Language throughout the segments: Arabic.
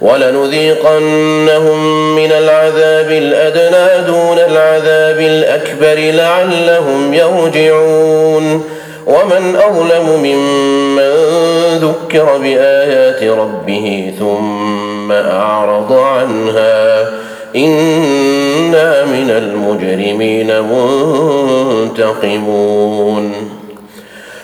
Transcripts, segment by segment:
ولنذيقنهم من العذاب الأدنى دون العذاب الأكبر لعلهم يرجعون. ومن أظلم ممن ذكر بآيات ربه ثم أعرض عنها إنا من المجرمين منتقمون.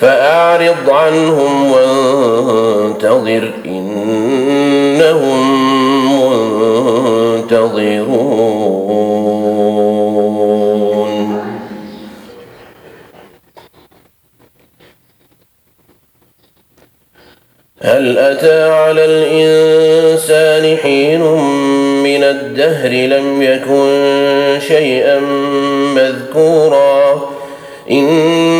فأعرض عنهم وانتظر إنهم منتظرون. هل أتى على الإنسان حين من الدهر لم يكن شيئا مذكورا؟ أنا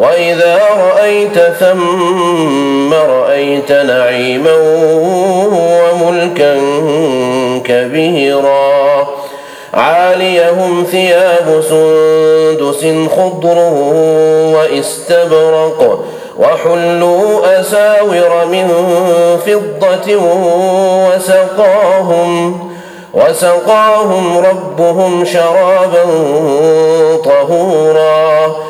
وإذا رأيت ثم رأيت نعيما وملكا كبيرا عاليهم ثياب سندس خضر واستبرق وحلوا أساور من فضة وسقاهم وسقاهم ربهم شرابا طهورا